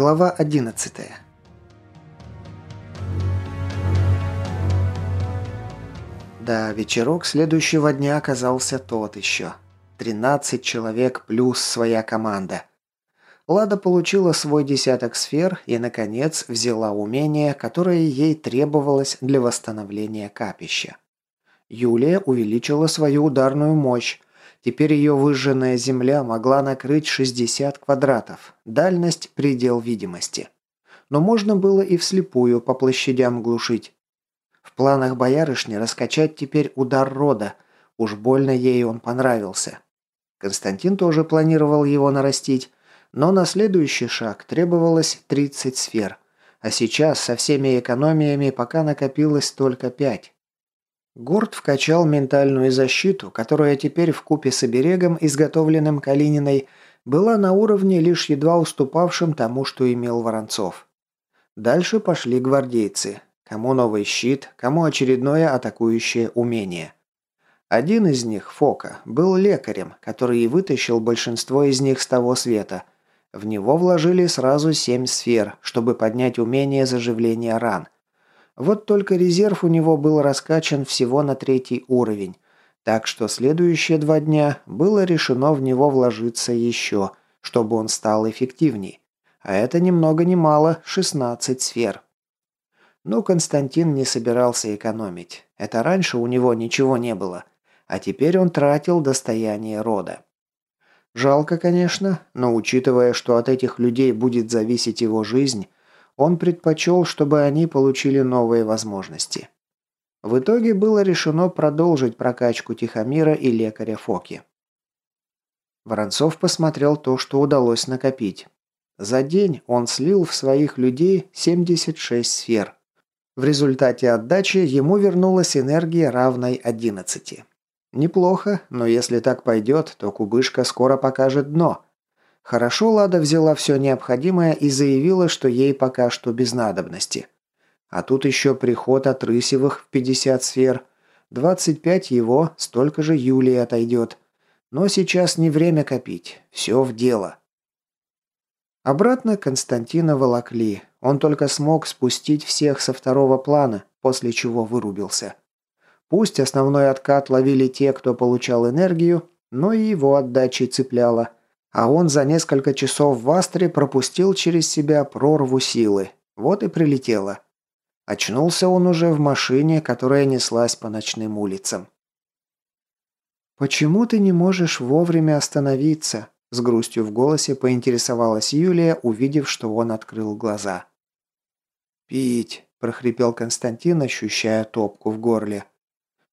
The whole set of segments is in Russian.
Глава 11 Да, вечерок следующего дня оказался тот еще. 13 человек плюс своя команда. Лада получила свой десяток сфер и, наконец, взяла умение, которое ей требовалось для восстановления капища. Юлия увеличила свою ударную мощь, Теперь ее выжженная земля могла накрыть 60 квадратов. Дальность – предел видимости. Но можно было и вслепую по площадям глушить. В планах боярышни раскачать теперь удар рода. Уж больно ей он понравился. Константин тоже планировал его нарастить, но на следующий шаг требовалось 30 сфер. А сейчас со всеми экономиями пока накопилось только 5. Горд вкачал ментальную защиту, которая теперь в купе с оберегом, изготовленным Калининой, была на уровне, лишь едва уступавшим тому, что имел Воронцов. Дальше пошли гвардейцы. Кому новый щит, кому очередное атакующее умение. Один из них, Фока, был лекарем, который и вытащил большинство из них с того света. В него вложили сразу семь сфер, чтобы поднять умение заживления ран – вот только резерв у него был раскачан всего на третий уровень, так что следующие два дня было решено в него вложиться еще, чтобы он стал эффективней. А это ни много ни мало 16 сфер. Но Константин не собирался экономить. Это раньше у него ничего не было, а теперь он тратил достояние рода. Жалко, конечно, но учитывая, что от этих людей будет зависеть его жизнь, он предпочел, чтобы они получили новые возможности. В итоге было решено продолжить прокачку Тихомира и лекаря Фоки. Воронцов посмотрел то, что удалось накопить. За день он слил в своих людей 76 сфер. В результате отдачи ему вернулась энергия равной 11. Неплохо, но если так пойдет, то кубышка скоро покажет дно – Хорошо Лада взяла все необходимое и заявила, что ей пока что без надобности. А тут еще приход от Рысевых в 50 сфер. 25 его, столько же Юлии отойдет. Но сейчас не время копить. Все в дело. Обратно Константина волокли. Он только смог спустить всех со второго плана, после чего вырубился. Пусть основной откат ловили те, кто получал энергию, но и его отдачей цепляло – а он за несколько часов в Астре пропустил через себя прорву силы. Вот и прилетело. Очнулся он уже в машине, которая неслась по ночным улицам. «Почему ты не можешь вовремя остановиться?» С грустью в голосе поинтересовалась Юлия, увидев, что он открыл глаза. «Пить», – прохрипел Константин, ощущая топку в горле.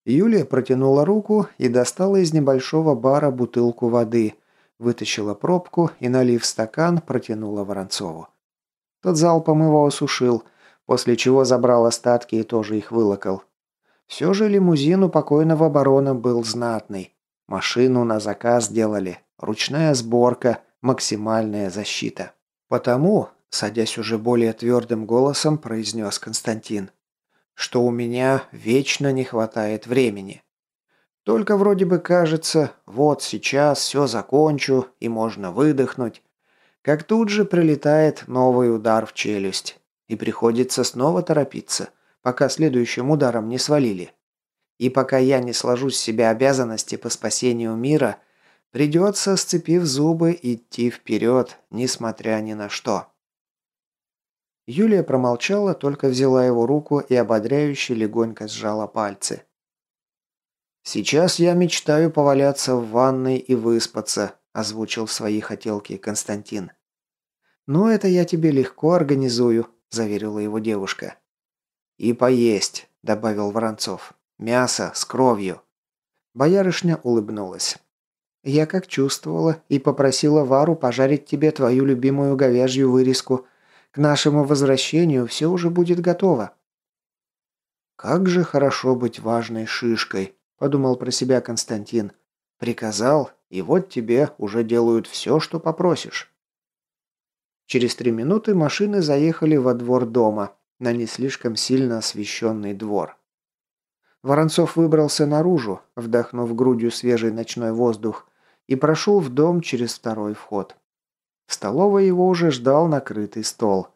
Юлия протянула руку и достала из небольшого бара бутылку воды – Вытащила пробку и, налив стакан, протянула Воронцову. Тот залпом его осушил, после чего забрал остатки и тоже их вылокал. Все же лимузин у покойного барона был знатный. Машину на заказ делали, ручная сборка, максимальная защита. Потому, садясь уже более твердым голосом, произнес Константин, что у меня вечно не хватает времени. Только вроде бы кажется, вот сейчас все закончу и можно выдохнуть. Как тут же прилетает новый удар в челюсть. И приходится снова торопиться, пока следующим ударом не свалили. И пока я не сложу с себя обязанности по спасению мира, придется, сцепив зубы, идти вперед, несмотря ни на что. Юлия промолчала, только взяла его руку и ободряюще легонько сжала пальцы. «Сейчас я мечтаю поваляться в ванной и выспаться», – озвучил свои хотелки Константин. «Ну, это я тебе легко организую», – заверила его девушка. «И поесть», – добавил Воронцов. «Мясо с кровью». Боярышня улыбнулась. «Я как чувствовала и попросила Вару пожарить тебе твою любимую говяжью вырезку. К нашему возвращению все уже будет готово». «Как же хорошо быть важной шишкой», подумал про себя Константин. Приказал, и вот тебе уже делают все, что попросишь. Через три минуты машины заехали во двор дома, на не слишком сильно освещенный двор. Воронцов выбрался наружу, вдохнув грудью свежий ночной воздух, и прошел в дом через второй вход. В столовой его уже ждал накрытый стол.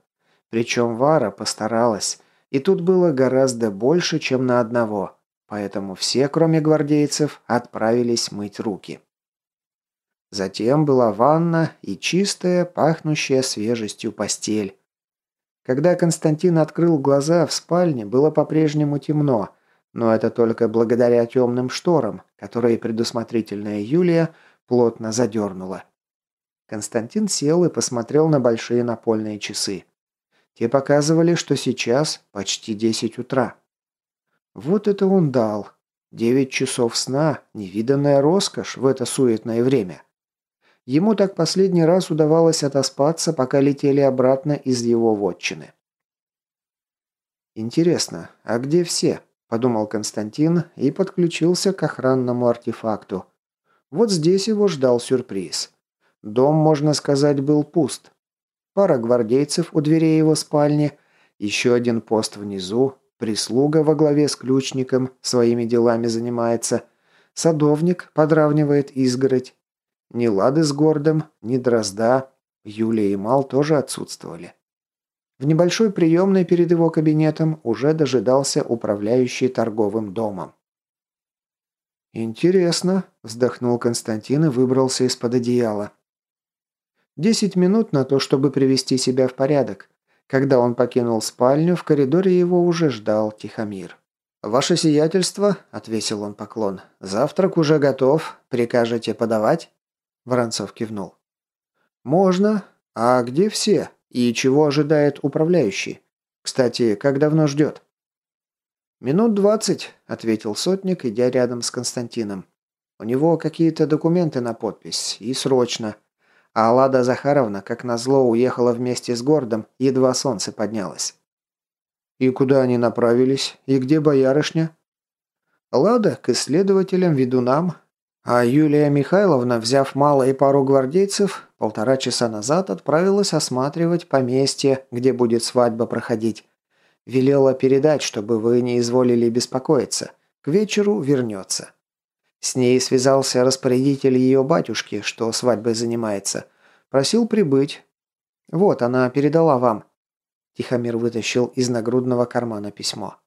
Причем Вара постаралась, и тут было гораздо больше, чем на одного, поэтому все, кроме гвардейцев, отправились мыть руки. Затем была ванна и чистая, пахнущая свежестью постель. Когда Константин открыл глаза, в спальне было по-прежнему темно, но это только благодаря темным шторам, которые предусмотрительная Юлия плотно задернула. Константин сел и посмотрел на большие напольные часы. Те показывали, что сейчас почти 10 утра. Вот это он дал. Девять часов сна – невиданная роскошь в это суетное время. Ему так последний раз удавалось отоспаться, пока летели обратно из его вотчины. «Интересно, а где все?» – подумал Константин и подключился к охранному артефакту. Вот здесь его ждал сюрприз. Дом, можно сказать, был пуст. Пара гвардейцев у дверей его спальни, еще один пост внизу, прислуга во главе с ключником своими делами занимается, садовник подравнивает изгородь, ни Лады с Гордом, ни Дрозда, Юлия и Мал тоже отсутствовали. В небольшой приемной перед его кабинетом уже дожидался управляющий торговым домом. «Интересно», – вздохнул Константин и выбрался из-под одеяла. Десять минут на то, чтобы привести себя в порядок. Когда он покинул спальню, в коридоре его уже ждал Тихомир. «Ваше сиятельство», – отвесил он поклон, – «завтрак уже готов. Прикажете подавать?» Воронцов кивнул. «Можно. А где все? И чего ожидает управляющий? Кстати, как давно ждет?» «Минут двадцать», — ответил сотник, идя рядом с Константином. «У него какие-то документы на подпись. И срочно. А Лада Захаровна, как назло, уехала вместе с Гордом, едва солнце поднялось». «И куда они направились? И где боярышня?» «Лада к исследователям-ведунам, а Юлия Михайловна, взяв мало и пару гвардейцев, полтора часа назад отправилась осматривать поместье, где будет свадьба проходить. Велела передать, чтобы вы не изволили беспокоиться. К вечеру вернется. С ней связался распорядитель ее батюшки, что свадьбой занимается. Просил прибыть. Вот, она передала вам. Тихомир вытащил из нагрудного кармана письмо.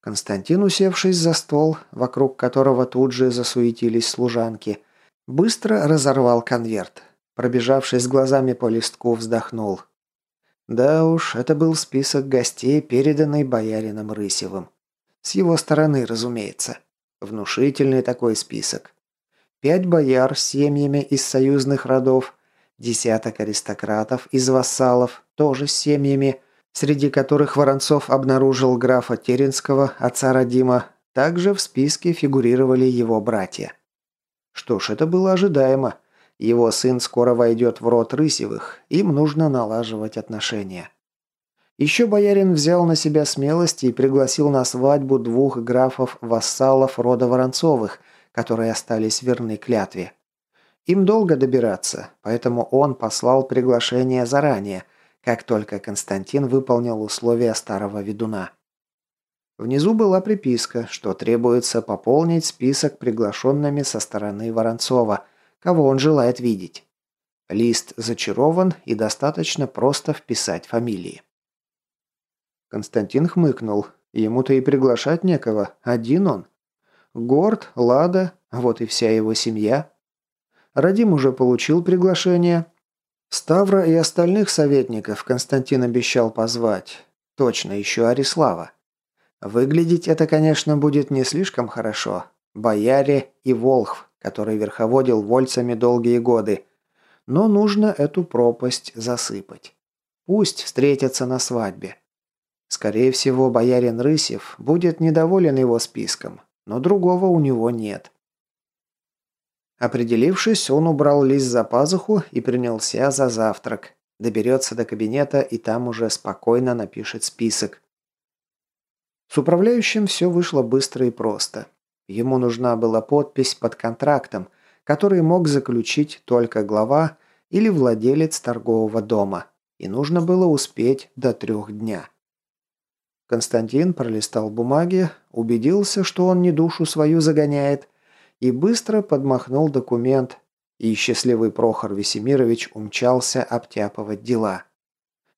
Константин, усевшись за стол, вокруг которого тут же засуетились служанки, быстро разорвал конверт. Пробежавшись глазами по листку, вздохнул. Да уж, это был список гостей, переданный боярином Рысевым. С его стороны, разумеется. Внушительный такой список. Пять бояр с семьями из союзных родов, десяток аристократов из вассалов, тоже с семьями, среди которых Воронцов обнаружил графа Теренского, отца Родима, также в списке фигурировали его братья. Что ж, это было ожидаемо. Его сын скоро войдет в род Рысевых, им нужно налаживать отношения. Еще боярин взял на себя смелость и пригласил на свадьбу двух графов-вассалов рода Воронцовых, которые остались верны клятве. Им долго добираться, поэтому он послал приглашение заранее – как только Константин выполнил условия старого ведуна. Внизу была приписка, что требуется пополнить список приглашенными со стороны Воронцова, кого он желает видеть. Лист зачарован и достаточно просто вписать фамилии. Константин хмыкнул. Ему-то и приглашать некого, один он. Горд, Лада, вот и вся его семья. Радим уже получил приглашение, Ставра и остальных советников Константин обещал позвать. Точно, еще Арислава. Выглядеть это, конечно, будет не слишком хорошо. Бояре и Волхв, который верховодил вольцами долгие годы. Но нужно эту пропасть засыпать. Пусть встретятся на свадьбе. Скорее всего, боярин Рысев будет недоволен его списком, но другого у него нет. Определившись, он убрал лист за пазуху и принялся за завтрак. Доберется до кабинета и там уже спокойно напишет список. С управляющим все вышло быстро и просто. Ему нужна была подпись под контрактом, который мог заключить только глава или владелец торгового дома, и нужно было успеть до трех дня. Константин пролистал бумаги, убедился, что он не душу свою загоняет – и быстро подмахнул документ, и счастливый Прохор Весемирович умчался обтяпывать дела.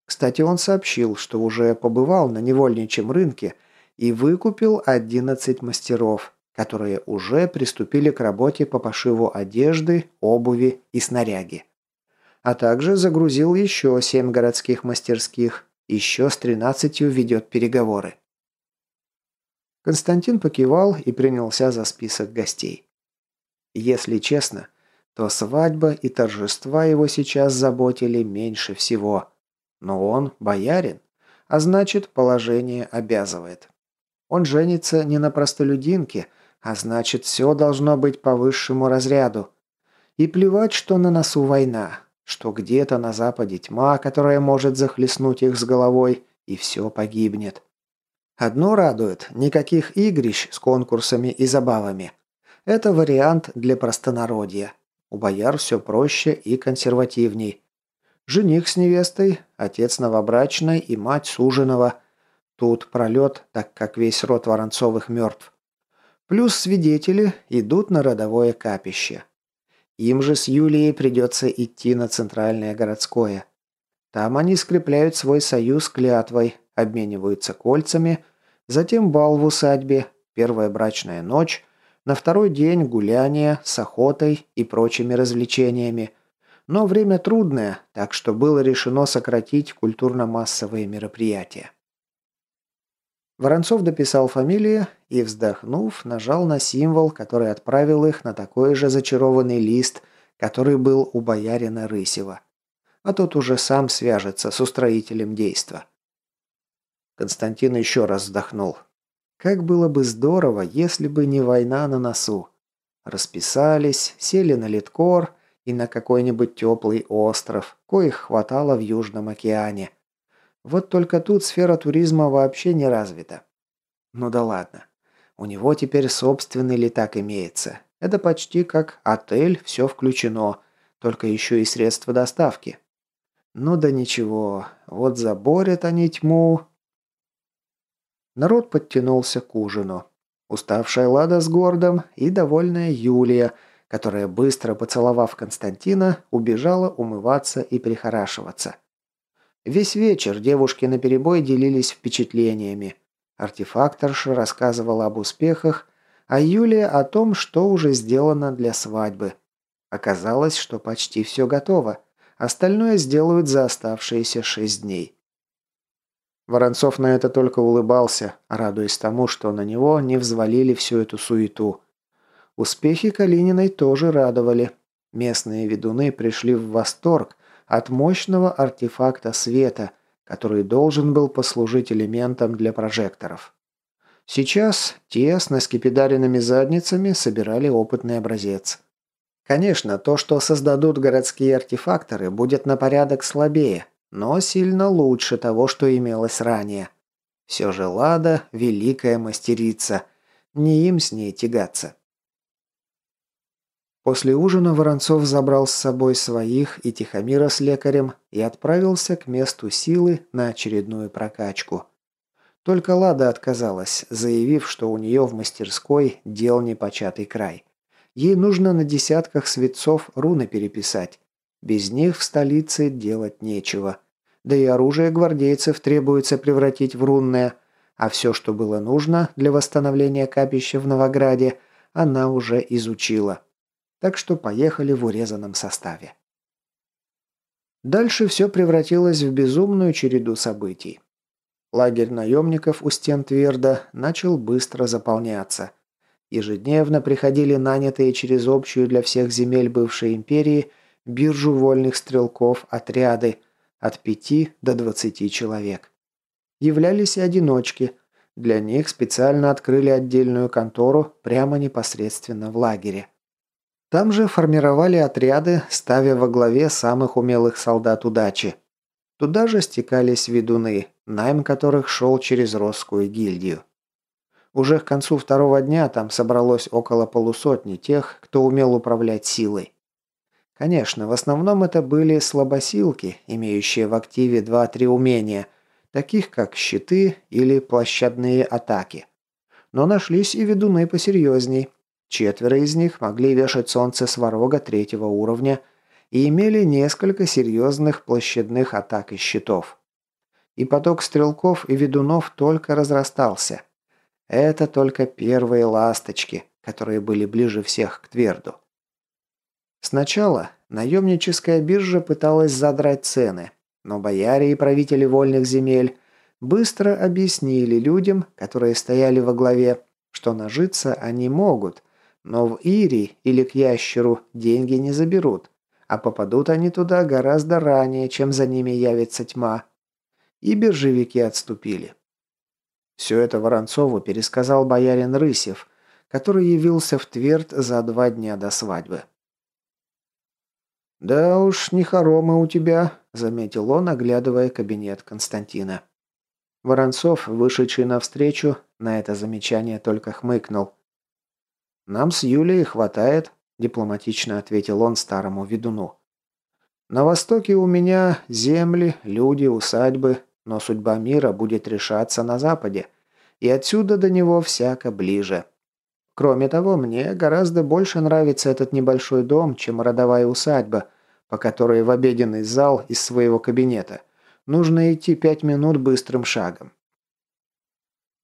Кстати, он сообщил, что уже побывал на невольничьем рынке и выкупил 11 мастеров, которые уже приступили к работе по пошиву одежды, обуви и снаряги. А также загрузил еще 7 городских мастерских, еще с 13 ведет переговоры. Константин покивал и принялся за список гостей. Если честно, то свадьба и торжества его сейчас заботили меньше всего. Но он боярин, а значит, положение обязывает. Он женится не на простолюдинке, а значит, все должно быть по высшему разряду. И плевать, что на носу война, что где-то на западе тьма, которая может захлестнуть их с головой, и все погибнет. Одно радует – никаких игрищ с конкурсами и забавами. Это вариант для простонародья. У бояр все проще и консервативней. Жених с невестой, отец новобрачной и мать суженого. Тут пролет, так как весь род Воронцовых мертв. Плюс свидетели идут на родовое капище. Им же с Юлией придется идти на центральное городское. Там они скрепляют свой союз клятвой, обмениваются кольцами, затем бал в усадьбе, первая брачная ночь, на второй день гуляние с охотой и прочими развлечениями. Но время трудное, так что было решено сократить культурно-массовые мероприятия. Воронцов дописал фамилии и, вздохнув, нажал на символ, который отправил их на такой же зачарованный лист, который был у боярина Рысева. А тот уже сам свяжется с устроителем действа. Константин еще раз вздохнул. Как было бы здорово, если бы не война на носу. Расписались, сели на литкор и на какой-нибудь теплый остров, коих хватало в Южном океане. Вот только тут сфера туризма вообще не развита. Ну да ладно. У него теперь собственный летак имеется. Это почти как отель, все включено, только еще и средства доставки. Ну да ничего, вот заборят они тьму, Народ подтянулся к ужину. Уставшая Лада с Гордом и довольная Юлия, которая, быстро поцеловав Константина, убежала умываться и прихорашиваться. Весь вечер девушки наперебой делились впечатлениями. Артефакторша рассказывала об успехах, а Юлия о том, что уже сделано для свадьбы. Оказалось, что почти все готово. Остальное сделают за оставшиеся шесть дней. Воронцов на это только улыбался, радуясь тому, что на него не взвалили всю эту суету. Успехи Калининой тоже радовали. Местные ведуны пришли в восторг от мощного артефакта света, который должен был послужить элементом для прожекторов. Сейчас те с наскепидаренными задницами собирали опытный образец. Конечно, то, что создадут городские артефакторы, будет на порядок слабее, но сильно лучше того, что имелось ранее. Все же Лада – великая мастерица, не им с ней тягаться. После ужина Воронцов забрал с собой своих и Тихомира с лекарем и отправился к месту силы на очередную прокачку. Только Лада отказалась, заявив, что у нее в мастерской дел непочатый край. Ей нужно на десятках светцов руны переписать, без них в столице делать нечего. Да и оружие гвардейцев требуется превратить в рунное, а все, что было нужно для восстановления капища в Новограде, она уже изучила. Так что поехали в урезанном составе. Дальше все превратилось в безумную череду событий. Лагерь наемников у стен Тверда начал быстро заполняться. Ежедневно приходили нанятые через общую для всех земель бывшей империи биржу вольных стрелков отряды от 5 до 20 человек. Являлись и одиночки. Для них специально открыли отдельную контору прямо непосредственно в лагере. Там же формировали отряды, ставя во главе самых умелых солдат удачи. Туда же стекались ведуны, найм которых шел через Росскую гильдию. Уже к концу второго дня там собралось около полусотни тех, кто умел управлять силой. Конечно, в основном это были слабосилки, имеющие в активе 2-3 умения, таких как щиты или площадные атаки. Но нашлись и ведуны посерьезней. Четверо из них могли вешать солнце сварога третьего уровня и имели несколько серьезных площадных атак и щитов. И поток стрелков и ведунов только разрастался. Это только первые ласточки, которые были ближе всех к Тверду. Сначала наемническая биржа пыталась задрать цены, но бояре и правители вольных земель быстро объяснили людям, которые стояли во главе, что нажиться они могут, но в Ири или к ящеру деньги не заберут, а попадут они туда гораздо ранее, чем за ними явится тьма. И биржевики отступили. Все это Воронцову пересказал боярин Рысев, который явился в Тверд за два дня до свадьбы. «Да уж, не хоромы у тебя», – заметил он, оглядывая кабинет Константина. Воронцов, вышедший навстречу, на это замечание только хмыкнул. «Нам с Юлией хватает», – дипломатично ответил он старому ведуну. «На востоке у меня земли, люди, усадьбы, но судьба мира будет решаться на западе, и отсюда до него всяко ближе. Кроме того, мне гораздо больше нравится этот небольшой дом, чем родовая усадьба, по которой в обеденный зал из своего кабинета нужно идти пять минут быстрым шагом.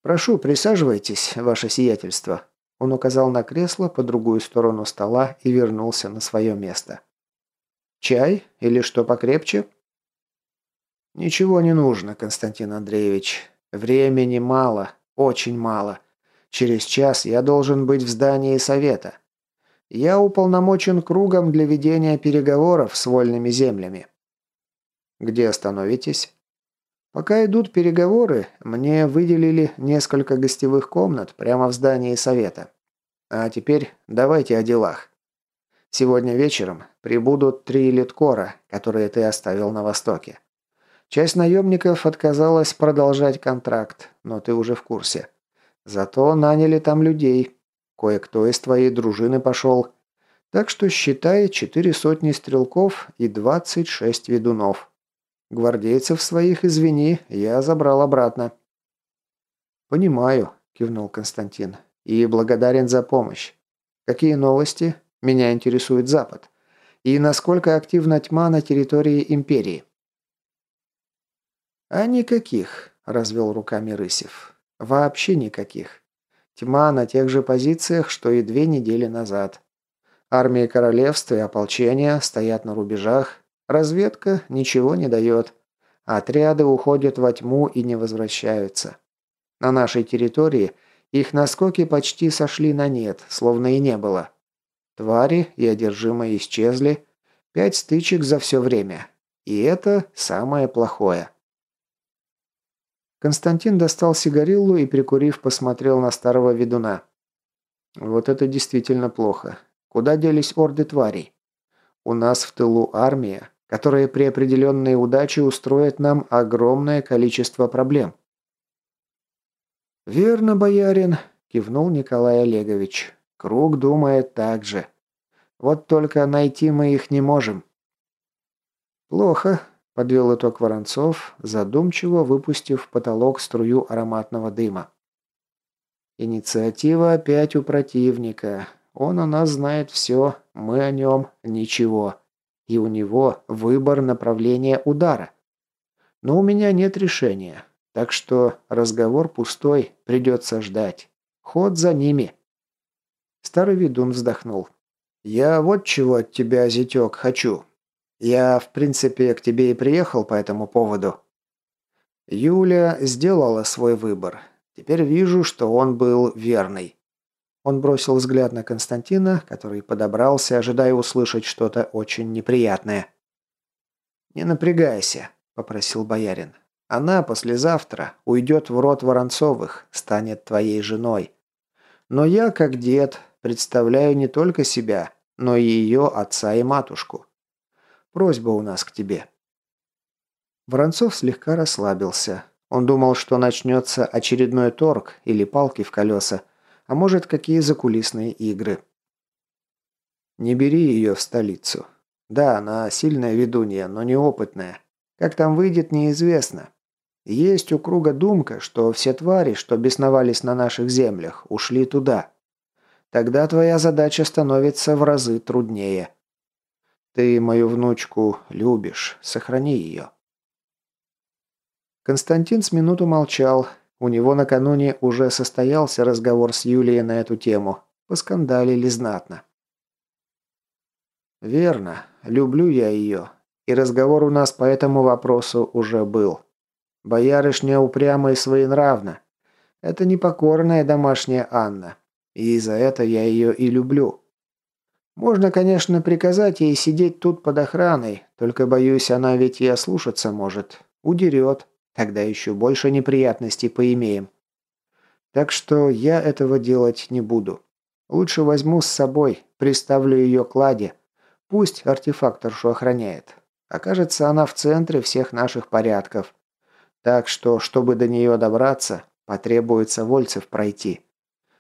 «Прошу, присаживайтесь, ваше сиятельство». Он указал на кресло по другую сторону стола и вернулся на свое место. «Чай? Или что покрепче?» «Ничего не нужно, Константин Андреевич. Времени мало, очень мало. Через час я должен быть в здании совета. Я уполномочен кругом для ведения переговоров с вольными землями. Где остановитесь? Пока идут переговоры, мне выделили несколько гостевых комнат прямо в здании совета. А теперь давайте о делах. Сегодня вечером прибудут три литкора, которые ты оставил на востоке. Часть наемников отказалась продолжать контракт, но ты уже в курсе. Зато наняли там людей. Кое-кто из твоей дружины пошел. Так что считай четыре сотни стрелков и двадцать шесть ведунов. Гвардейцев своих, извини, я забрал обратно». «Понимаю», – кивнул Константин. «И благодарен за помощь. Какие новости? Меня интересует Запад. И насколько активна тьма на территории Империи?» «А никаких», – развел руками Рысев. Вообще никаких. Тьма на тех же позициях, что и две недели назад. Армии королевства и ополчения стоят на рубежах. Разведка ничего не дает. Отряды уходят во тьму и не возвращаются. На нашей территории их наскоки почти сошли на нет, словно и не было. Твари и одержимые исчезли. Пять стычек за все время. И это самое плохое. Константин достал сигариллу и, прикурив, посмотрел на старого ведуна. «Вот это действительно плохо. Куда делись орды тварей? У нас в тылу армия, которая при определенной удаче устроит нам огромное количество проблем». «Верно, боярин», – кивнул Николай Олегович. «Круг думает так же. Вот только найти мы их не можем». «Плохо», Подвел итог Воронцов, задумчиво выпустив в потолок струю ароматного дыма. Инициатива опять у противника. Он о нас знает все, мы о нем ничего. И у него выбор направления удара. Но у меня нет решения. Так что разговор пустой, придется ждать. Ход за ними. Старый ведун вздохнул. «Я вот чего от тебя, зятек, хочу. Я, в принципе, к тебе и приехал по этому поводу. Юля сделала свой выбор. Теперь вижу, что он был верный. Он бросил взгляд на Константина, который подобрался, ожидая услышать что-то очень неприятное. «Не напрягайся», – попросил боярин. «Она послезавтра уйдет в род Воронцовых, станет твоей женой. Но я, как дед, представляю не только себя, но и ее отца и матушку. Просьба у нас к тебе». Воронцов слегка расслабился. Он думал, что начнется очередной торг или палки в колеса, а может, какие закулисные игры. «Не бери ее в столицу. Да, она сильная ведунья, но неопытная. Как там выйдет, неизвестно. Есть у круга думка, что все твари, что бесновались на наших землях, ушли туда. Тогда твоя задача становится в разы труднее. Ты мою внучку любишь, сохрани ее». Константин с минуту молчал. У него накануне уже состоялся разговор с Юлией на эту тему. Поскандалили знатно. «Верно. Люблю я ее. И разговор у нас по этому вопросу уже был. Боярышня упряма и своенравна. Это непокорная домашняя Анна. И за это я ее и люблю. Можно, конечно, приказать ей сидеть тут под охраной, только, боюсь, она ведь и ослушаться может. Удерет. Тогда еще больше неприятностей поимеем. Так что я этого делать не буду. Лучше возьму с собой, приставлю ее к ладе. Пусть артефакторшу охраняет. Окажется, она в центре всех наших порядков. Так что, чтобы до нее добраться, потребуется Вольцев пройти.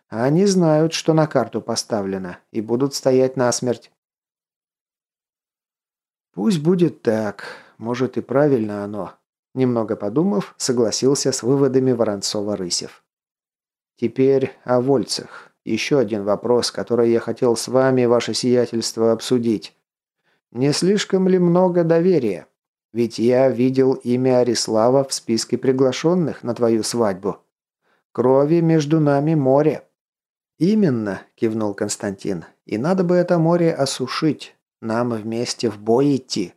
А они знают, что на карту поставлено, и будут стоять насмерть. Пусть будет так. Может и правильно оно. Немного подумав, согласился с выводами Воронцова-Рысев. Теперь о Вольцах. Еще один вопрос, который я хотел с вами, ваше сиятельство, обсудить. Не слишком ли много доверия? Ведь я видел имя Арислава в списке приглашенных на твою свадьбу. Крови между нами море». «Именно», – кивнул Константин. «И надо бы это море осушить. Нам вместе в бой идти».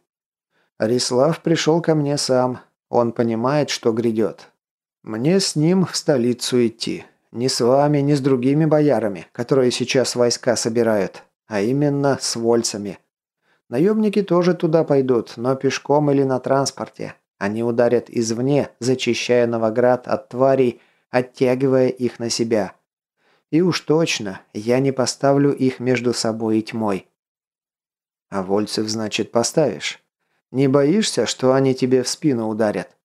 Арислав пришел ко мне сам. Он понимает, что грядет. Мне с ним в столицу идти. Не с вами, не с другими боярами, которые сейчас войска собирают, а именно с вольцами. Наемники тоже туда пойдут, но пешком или на транспорте. Они ударят извне, зачищая Новоград от тварей, оттягивая их на себя. И уж точно, я не поставлю их между собой и тьмой. А Вольцев, значит, поставишь? Не боишься, что они тебе в спину ударят?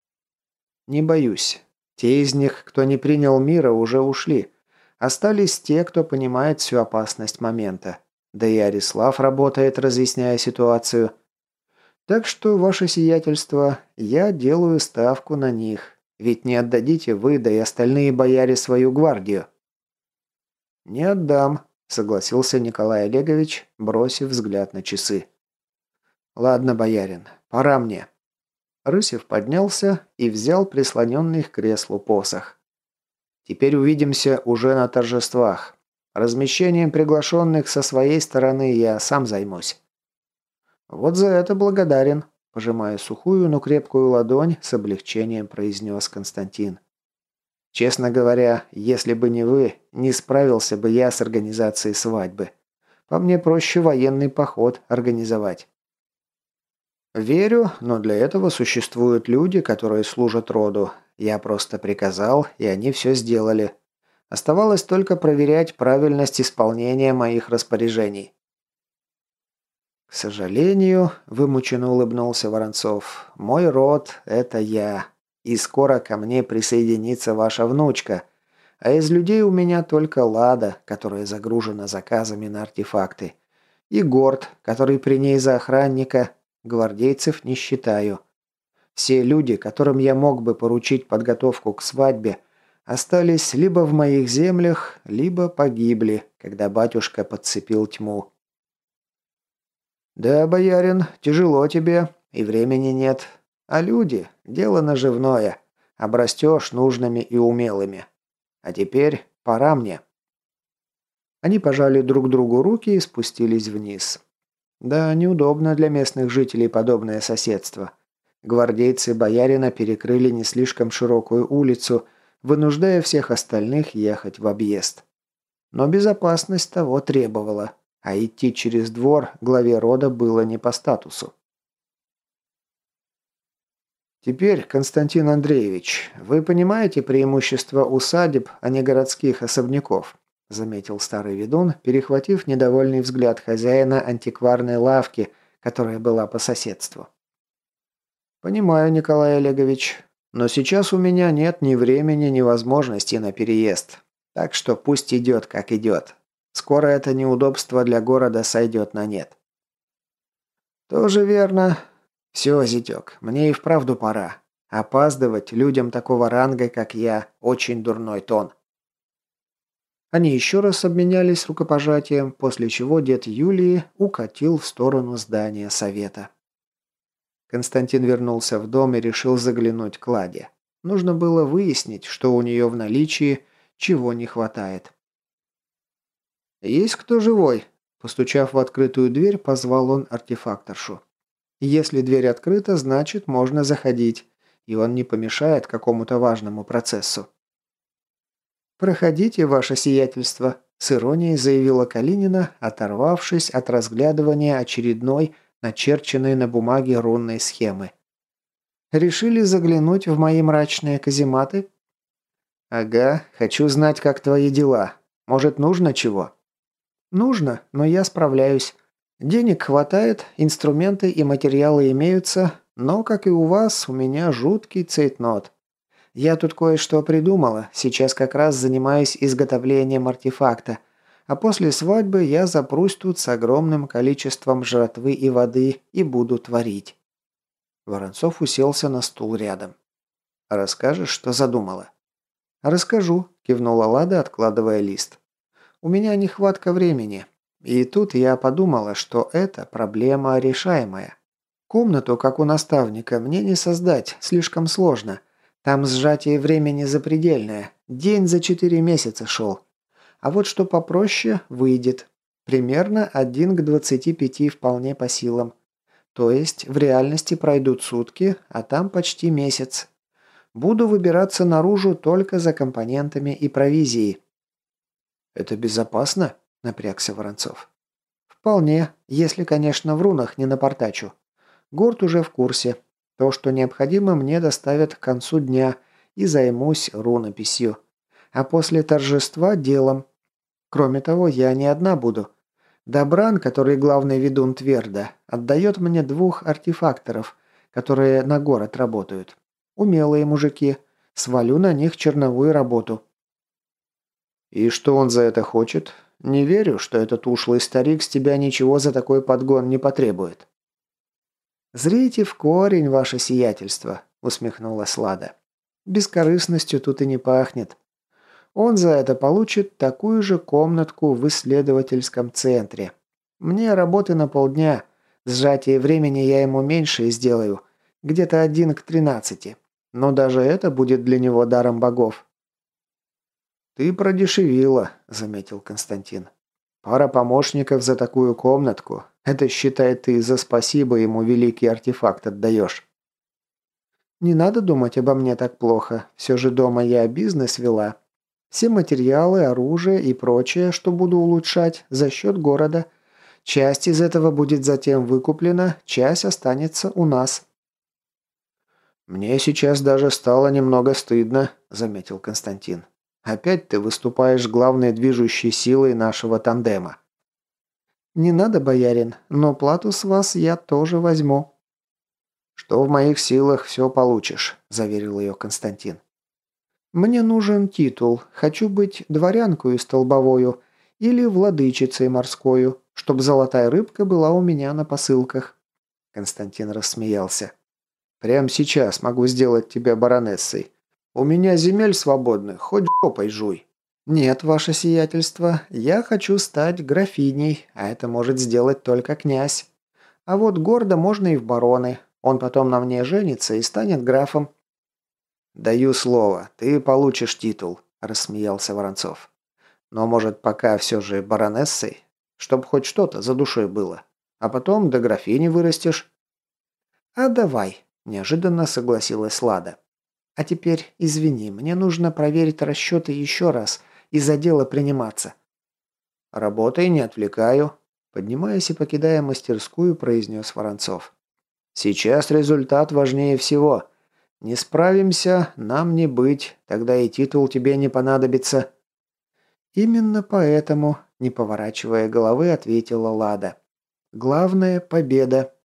Не боюсь. Те из них, кто не принял мира, уже ушли. Остались те, кто понимает всю опасность момента. Да и Арислав работает, разъясняя ситуацию. Так что, ваше сиятельство, я делаю ставку на них. Ведь не отдадите вы, да и остальные бояре свою гвардию. Не отдам, согласился Николай Олегович, бросив взгляд на часы. Ладно, боярин, пора мне. Рысев поднялся и взял прислоненный к креслу посох. Теперь увидимся уже на торжествах. Размещением приглашенных со своей стороны я сам займусь». «Вот за это благодарен», – пожимая сухую, но крепкую ладонь, с облегчением произнес Константин. «Честно говоря, если бы не вы, не справился бы я с организацией свадьбы. По мне проще военный поход организовать». «Верю, но для этого существуют люди, которые служат роду. Я просто приказал, и они все сделали. Оставалось только проверять правильность исполнения моих распоряжений. «К сожалению», – вымученно улыбнулся Воронцов, – «мой род – это я, и скоро ко мне присоединится ваша внучка, а из людей у меня только Лада, которая загружена заказами на артефакты, и Горд, который при ней за охранника, гвардейцев не считаю. Все люди, которым я мог бы поручить подготовку к свадьбе, остались либо в моих землях, либо погибли, когда батюшка подцепил тьму. «Да, боярин, тяжело тебе, и времени нет. А люди – дело наживное. Обрастешь нужными и умелыми. А теперь пора мне». Они пожали друг другу руки и спустились вниз. Да, неудобно для местных жителей подобное соседство. Гвардейцы боярина перекрыли не слишком широкую улицу – вынуждая всех остальных ехать в объезд. Но безопасность того требовала, а идти через двор главе рода было не по статусу. Теперь, Константин Андреевич, вы понимаете преимущество усадеб, а не городских особняков, заметил старый ведун, перехватив недовольный взгляд хозяина антикварной лавки, которая была по соседству. Понимаю, Николай Олегович, но сейчас у меня нет ни времени, ни возможности на переезд. Так что пусть идет, как идет. Скоро это неудобство для города сойдет на нет. Тоже верно. Все, зятек, мне и вправду пора. Опаздывать людям такого ранга, как я, очень дурной тон. Они еще раз обменялись рукопожатием, после чего дед Юлии укатил в сторону здания совета. Константин вернулся в дом и решил заглянуть к Ладе. Нужно было выяснить, что у нее в наличии, чего не хватает. «Есть кто живой?» Постучав в открытую дверь, позвал он артефакторшу. Если дверь открыта, значит, можно заходить, и он не помешает какому-то важному процессу. «Проходите, ваше сиятельство», – с иронией заявила Калинина, оторвавшись от разглядывания очередной, начерченной на бумаге рунной схемы. «Решили заглянуть в мои мрачные казематы?» «Ага, хочу знать, как твои дела. Может, нужно чего?» «Нужно, но я справляюсь. Денег хватает, инструменты и материалы имеются, но, как и у вас, у меня жуткий цейтнот. Я тут кое-что придумала, сейчас как раз занимаюсь изготовлением артефакта, а после свадьбы я запрусь тут с огромным количеством жратвы и воды и буду творить». Воронцов уселся на стул рядом. «Расскажешь, что задумала?» «Расскажу», – кивнула Лада, откладывая лист. У меня нехватка времени. И тут я подумала, что это проблема решаемая. Комнату, как у наставника, мне не создать, слишком сложно. Там сжатие времени запредельное. День за четыре месяца шел. А вот что попроще, выйдет. Примерно один к двадцати пяти вполне по силам. То есть в реальности пройдут сутки, а там почти месяц. Буду выбираться наружу только за компонентами и провизией. «Это безопасно?» – напрягся Воронцов. «Вполне, если, конечно, в рунах не напортачу. Горд уже в курсе. То, что необходимо, мне доставят к концу дня и займусь рунописью. А после торжества – делом. Кроме того, я не одна буду. Добран, который главный ведун Тверда, отдает мне двух артефакторов, которые на город работают. Умелые мужики. Свалю на них черновую работу. «И что он за это хочет? Не верю, что этот ушлый старик с тебя ничего за такой подгон не потребует». «Зрите в корень, ваше сиятельство», – усмехнулась Лада. «Бескорыстностью тут и не пахнет. Он за это получит такую же комнатку в исследовательском центре. Мне работы на полдня. Сжатие времени я ему меньше сделаю. Где-то один к тринадцати. Но даже это будет для него даром богов. «Ты продешевила», – заметил Константин. «Пара помощников за такую комнатку. Это, считай, ты за спасибо ему великий артефакт отдаешь». «Не надо думать обо мне так плохо. Все же дома я бизнес вела. Все материалы, оружие и прочее, что буду улучшать, за счет города. Часть из этого будет затем выкуплена, часть останется у нас». «Мне сейчас даже стало немного стыдно», – заметил Константин. Опять ты выступаешь главной движущей силой нашего тандема. Не надо, боярин, но плату с вас я тоже возьму. Что в моих силах, все получишь, заверил ее Константин. Мне нужен титул. Хочу быть дворянкою столбовою или владычицей морскою, чтобы золотая рыбка была у меня на посылках. Константин рассмеялся. Прямо сейчас могу сделать тебя баронессой. У меня земель свободных, хоть жопой жуй». «Нет, ваше сиятельство, я хочу стать графиней, а это может сделать только князь. А вот гордо можно и в бароны. Он потом на мне женится и станет графом». «Даю слово, ты получишь титул», – рассмеялся Воронцов. «Но, может, пока все же баронессой? Чтоб хоть что-то за душой было. А потом до графини вырастешь». «А давай», – неожиданно согласилась Лада. А теперь, извини, мне нужно проверить расчеты еще раз и за дело приниматься». «Работай, не отвлекаю», – поднимаясь и покидая мастерскую, произнес Воронцов. «Сейчас результат важнее всего. Не справимся, нам не быть, тогда и титул тебе не понадобится». «Именно поэтому», – не поворачивая головы, ответила Лада. «Главное – победа.